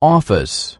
office.